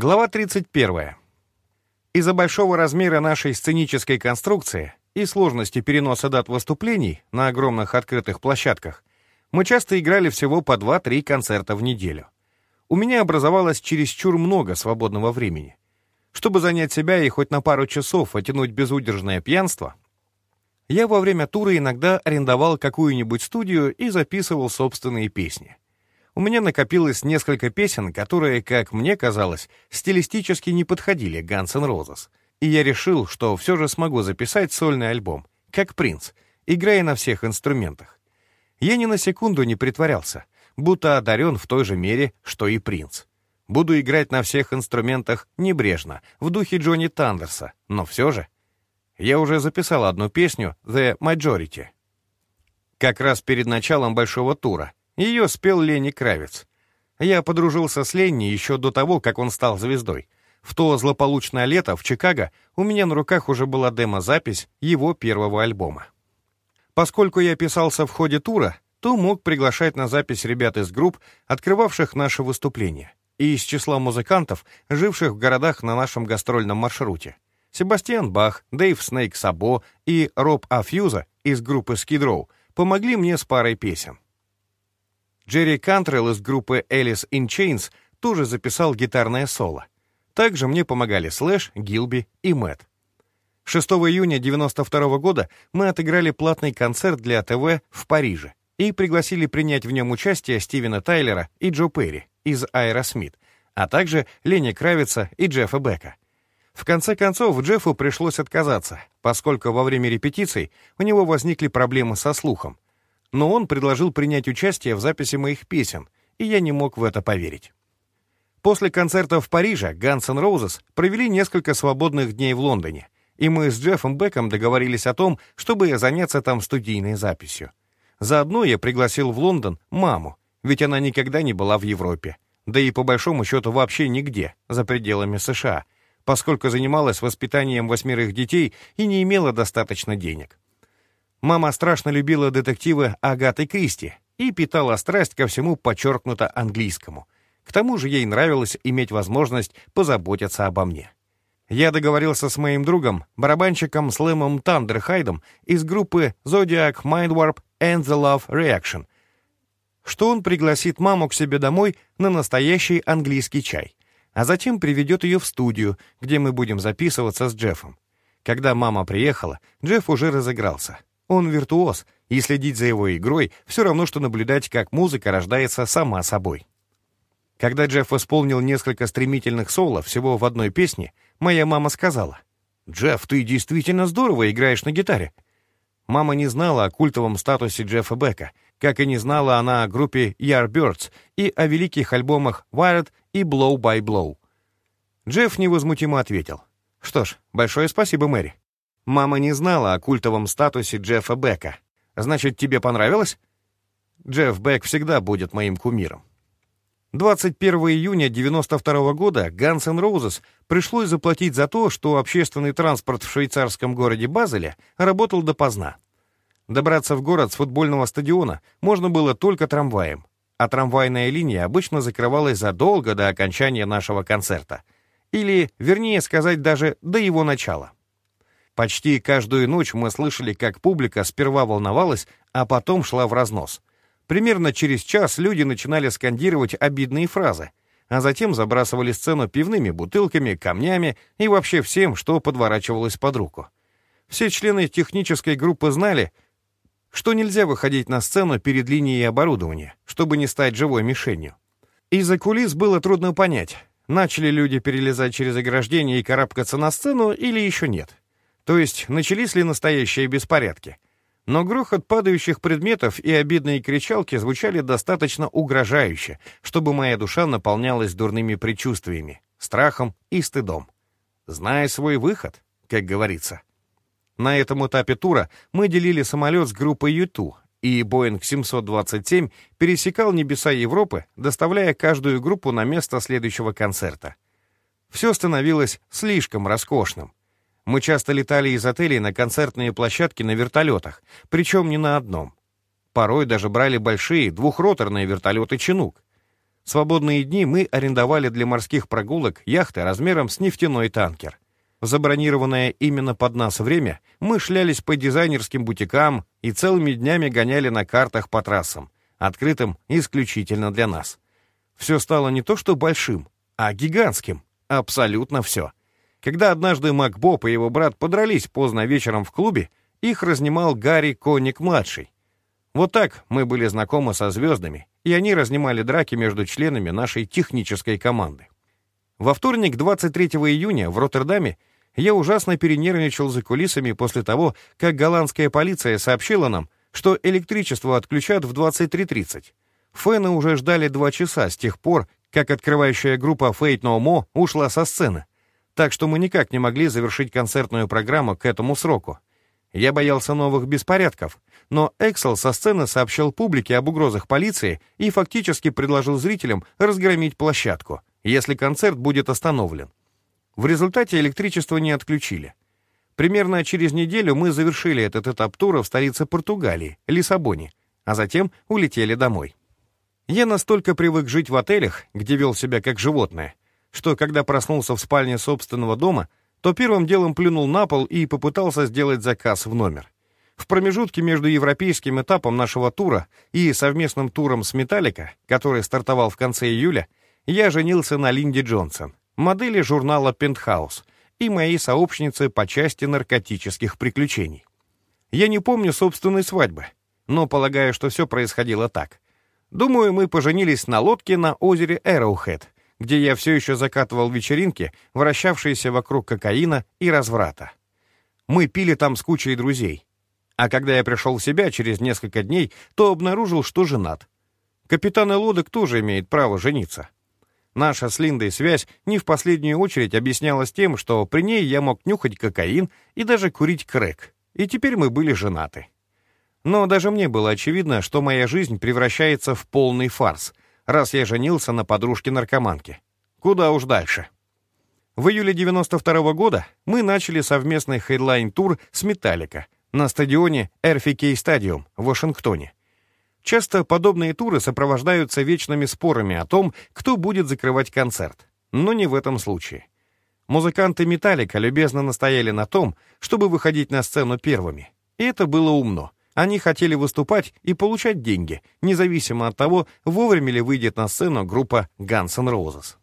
Глава 31. Из-за большого размера нашей сценической конструкции и сложности переноса дат выступлений на огромных открытых площадках мы часто играли всего по 2-3 концерта в неделю. У меня образовалось чересчур много свободного времени. Чтобы занять себя и хоть на пару часов оттянуть безудержное пьянство, я во время тура иногда арендовал какую-нибудь студию и записывал собственные песни — у меня накопилось несколько песен, которые, как мне казалось, стилистически не подходили Guns N' Roses. И я решил, что все же смогу записать сольный альбом, как принц, играя на всех инструментах. Я ни на секунду не притворялся, будто одарен в той же мере, что и принц. Буду играть на всех инструментах небрежно, в духе Джонни Тандерса, но все же. Я уже записал одну песню «The Majority». Как раз перед началом большого тура, ее спел Лени Кравец. Я подружился с Ленни еще до того, как он стал звездой. В то злополучное лето в Чикаго у меня на руках уже была демо-запись его первого альбома. Поскольку я писался в ходе тура, то мог приглашать на запись ребят из групп, открывавших наши выступления, и из числа музыкантов, живших в городах на нашем гастрольном маршруте. Себастьян Бах, Дэйв Снейк Сабо и Роб Афьюза из группы Skid помогли мне с парой песен. Джерри Кантрелл из группы Alice in Chains тоже записал гитарное соло. Также мне помогали Слэш, Гилби и Мэтт. 6 июня 92 года мы отыграли платный концерт для ТВ в Париже и пригласили принять в нем участие Стивена Тайлера и Джо Перри из Аэросмит, а также Ленни Кравица и Джеффа Бека. В конце концов, Джеффу пришлось отказаться, поскольку во время репетиций у него возникли проблемы со слухом, но он предложил принять участие в записи моих песен, и я не мог в это поверить. После концерта в Париже Guns N' Roses провели несколько свободных дней в Лондоне, и мы с Джеффом Беком договорились о том, чтобы заняться там студийной записью. Заодно я пригласил в Лондон маму, ведь она никогда не была в Европе, да и по большому счету вообще нигде, за пределами США, поскольку занималась воспитанием восьмерых детей и не имела достаточно денег. Мама страшно любила детективы Агаты Кристи и питала страсть ко всему подчеркнуто английскому. К тому же ей нравилось иметь возможность позаботиться обо мне. Я договорился с моим другом, барабанщиком Слэмом Тандерхайдом из группы Zodiac Mindwarp and the Love Reaction, что он пригласит маму к себе домой на настоящий английский чай, а затем приведет ее в студию, где мы будем записываться с Джеффом. Когда мама приехала, Джефф уже разыгрался — он виртуоз, и следить за его игрой все равно, что наблюдать, как музыка рождается сама собой. Когда Джефф исполнил несколько стремительных соло всего в одной песне, моя мама сказала, «Джефф, ты действительно здорово играешь на гитаре». Мама не знала о культовом статусе Джеффа Бека, как и не знала она о группе Yardbirds и о великих альбомах Wired и Blow by Blow. Джефф невозмутимо ответил, «Что ж, большое спасибо, Мэри. Мама не знала о культовом статусе Джеффа Бека. Значит, тебе понравилось? Джефф Бек всегда будет моим кумиром. 21 июня 92 года Guns N' пришлось заплатить за то, что общественный транспорт в швейцарском городе Базеле работал допоздна. Добраться в город с футбольного стадиона можно было только трамваем, а трамвайная линия обычно закрывалась задолго до окончания нашего концерта. Или, вернее сказать, даже до его начала. Почти каждую ночь мы слышали, как публика сперва волновалась, а потом шла в разнос. Примерно через час люди начинали скандировать обидные фразы, а затем забрасывали сцену пивными бутылками, камнями и вообще всем, что подворачивалось под руку. Все члены технической группы знали, что нельзя выходить на сцену перед линией оборудования, чтобы не стать живой мишенью. Из-за кулис было трудно понять, начали люди перелезать через ограждение и карабкаться на сцену или еще нет. То есть начались ли настоящие беспорядки? Но грохот падающих предметов и обидные кричалки звучали достаточно угрожающе, чтобы моя душа наполнялась дурными предчувствиями, страхом и стыдом. Зная свой выход, как говорится. На этом этапе тура мы делили самолет с группой Юту, и Боинг 727 пересекал небеса Европы, доставляя каждую группу на место следующего концерта. Все становилось слишком роскошным. Мы часто летали из отелей на концертные площадки на вертолетах, причем не на одном. Порой даже брали большие двухроторные вертолеты «Чинук». свободные дни мы арендовали для морских прогулок яхты размером с нефтяной танкер. Забронированное именно под нас время мы шлялись по дизайнерским бутикам и целыми днями гоняли на картах по трассам, открытым исключительно для нас. Все стало не то что большим, а гигантским. Абсолютно все. Когда однажды Макбоб и его брат подрались поздно вечером в клубе, их разнимал Гарри Коник-младший. Вот так мы были знакомы со звездами, и они разнимали драки между членами нашей технической команды. Во вторник, 23 июня, в Роттердаме я ужасно перенервничал за кулисами после того, как голландская полиция сообщила нам, что электричество отключат в 23.30. Фэны уже ждали два часа с тех пор, как открывающая группа Fate No More ушла со сцены, так что мы никак не могли завершить концертную программу к этому сроку. Я боялся новых беспорядков, но Эксел со сцены сообщил публике об угрозах полиции и фактически предложил зрителям разгромить площадку, если концерт будет остановлен. В результате электричество не отключили. Примерно через неделю мы завершили этот этап тура в столице Португалии, Лиссабоне, а затем улетели домой. Я настолько привык жить в отелях, где вел себя как животное, что когда проснулся в спальне собственного дома, то первым делом плюнул на пол и попытался сделать заказ в номер. В промежутке между европейским этапом нашего тура и совместным туром с «Металлика», который стартовал в конце июля, я женился на Линде Джонсон, модели журнала «Пентхаус» и моей сообщнице по части наркотических приключений. Я не помню собственной свадьбы, но полагаю, что все происходило так. Думаю, мы поженились на лодке на озере Эроухэт, где я все еще закатывал вечеринки, вращавшиеся вокруг кокаина и разврата. Мы пили там с кучей друзей. А когда я пришел в себя через несколько дней, то обнаружил, что женат. Капитаны лодок тоже имеют право жениться. Наша с Линдой связь не в последнюю очередь объяснялась тем, что при ней я мог нюхать кокаин и даже курить крэк. И теперь мы были женаты. Но даже мне было очевидно, что моя жизнь превращается в полный фарс — раз я женился на подружке-наркоманке. Куда уж дальше. В июле 92 -го года мы начали совместный хедлайн-тур с «Металлика» на стадионе RFK Stadium в Вашингтоне. Часто подобные туры сопровождаются вечными спорами о том, кто будет закрывать концерт, но не в этом случае. Музыканты «Металлика» любезно настояли на том, чтобы выходить на сцену первыми, и это было умно — они хотели выступать и получать деньги, независимо от того, вовремя ли выйдет на сцену группа Guns N' Roses.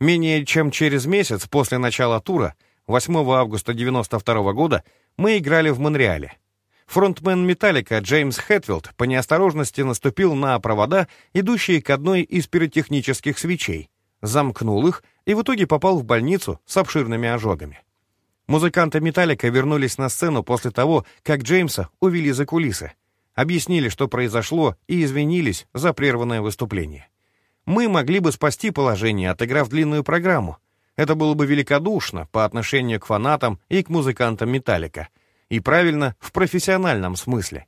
Менее чем через месяц после начала тура, 8 августа 1992 года, мы играли в Монреале. Фронтмен «Металлика» Джеймс Хэтфилд по неосторожности наступил на провода, идущие к одной из пиротехнических свечей, замкнул их и в итоге попал в больницу с обширными ожогами. Музыканты «Металлика» вернулись на сцену после того, как Джеймса увели за кулисы, объяснили, что произошло, и извинились за прерванное выступление. Мы могли бы спасти положение, отыграв длинную программу. Это было бы великодушно по отношению к фанатам и к музыкантам «Металлика». И правильно, в профессиональном смысле.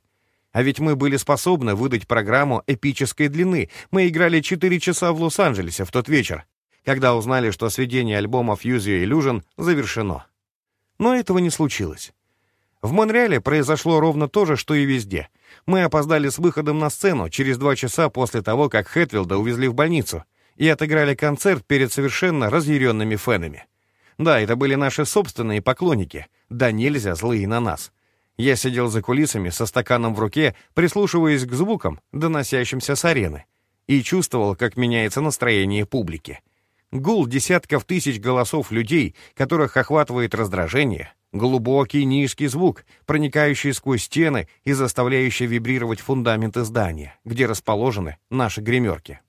А ведь мы были способны выдать программу эпической длины. Мы играли 4 часа в Лос-Анджелесе в тот вечер, когда узнали, что сведение альбома Fuse Your Illusion завершено. Но этого не случилось. В Монреале произошло ровно то же, что и везде. Мы опоздали с выходом на сцену через два часа после того, как Хэтфилда увезли в больницу, и отыграли концерт перед совершенно разъяренными фенами. Да, это были наши собственные поклонники, да нельзя злые на нас. Я сидел за кулисами со стаканом в руке, прислушиваясь к звукам, доносящимся с арены, и чувствовал, как меняется настроение публики. Гул десятков тысяч голосов людей, которых охватывает раздражение, глубокий низкий звук, проникающий сквозь стены и заставляющий вибрировать фундаменты здания, где расположены наши гримерки.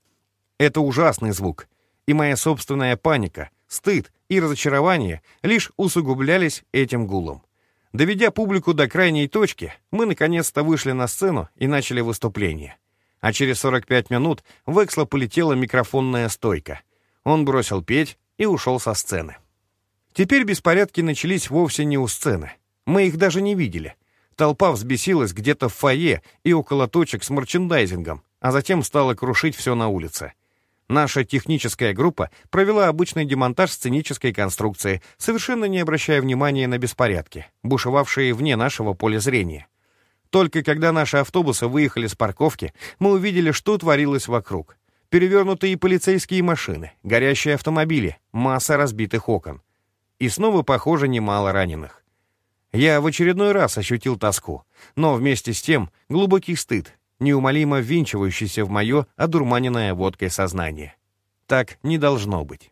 Это ужасный звук, и моя собственная паника, стыд и разочарование лишь усугублялись этим гулом. Доведя публику до крайней точки, мы наконец-то вышли на сцену и начали выступление. А через 45 минут в Эксло полетела микрофонная стойка — он бросил петь и ушел со сцены. Теперь беспорядки начались вовсе не у сцены. Мы их даже не видели. Толпа взбесилась где-то в фойе и около точек с мерчендайзингом, а затем стала крушить все на улице. Наша техническая группа провела обычный демонтаж сценической конструкции, совершенно не обращая внимания на беспорядки, бушевавшие вне нашего поля зрения. Только когда наши автобусы выехали с парковки, мы увидели, что творилось вокруг. Перевернутые полицейские машины, горящие автомобили, масса разбитых окон. И снова, похоже, немало раненых. Я в очередной раз ощутил тоску, но вместе с тем глубокий стыд, неумолимо ввинчивающийся в мое одурманенное водкой сознание. Так не должно быть.